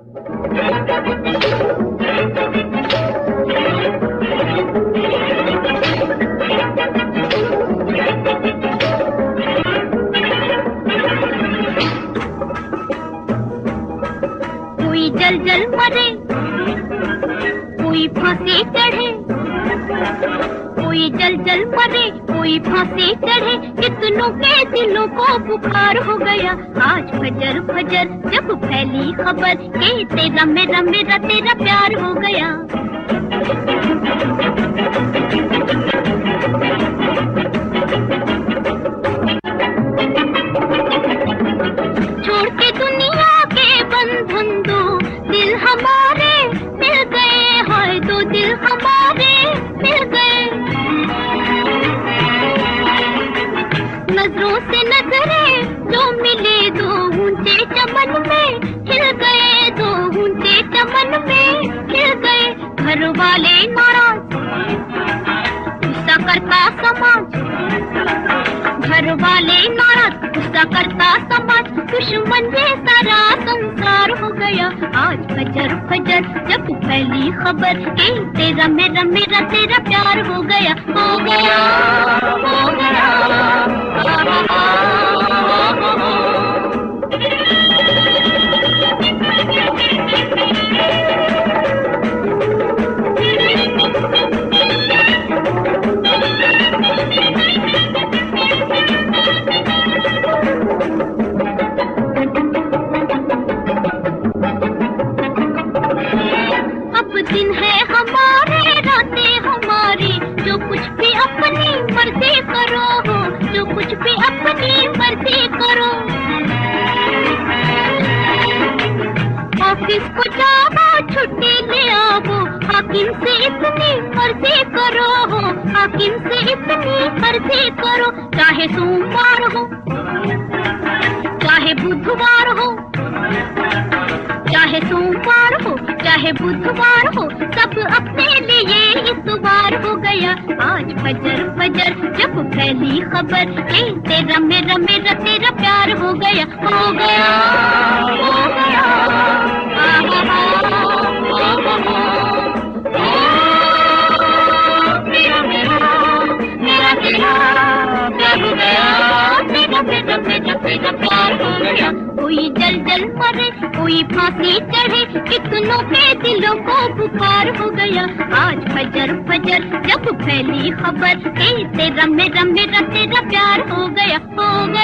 कोई जल जल मरे कोई फांसी चढ़े। कोई जल जल मरे, कोई फांसे चढ़े, कितनों के दिलों को बुखार हो गया। आज फजर फजर, जब फैली खबर के तेरा मेरा मेरा तेरा प्यार हो गया। घर वाले नाराज़। गुस्सा करता समाज। घर वाले नाराज़। गुस्सा करता समाज। दुश्मन ये सारा संसार हो गया। आज फजर फजर, जब पहली खबर। के तेरा मेरा मेरा, तेरा प्यार हो गया। हो गया हो गया। अपनी मर्ज़ी करो जो कुछ भी अपनी मर्ज़ी करो। ऑफ़िस को जाओ छुट्टी ले आओ हाकिम से इतनी मर्ज़ी करो हो हाकिम से इतनी मर्ज़ी करो, चाहे सोमवार हो, चाहे बुधवार हो, चाहे सोमवार चाहे बुधवार हो सब अपने लिए इस बार हो गया आज फजर फजर जब फैली खबर ए तेरा मेरा मेरा तेरा प्यार हो गया हो गया हो गया हो। मेरा मेरा मेरा हो गया कोई जल जल मरे, कोई फांसी चढ़े, कितनों के दिलों को बुखार हो गया। आज फजर फजर जब फैली खबर तेरा मेरा मेरा तेरा प्यार हो गया हो गया।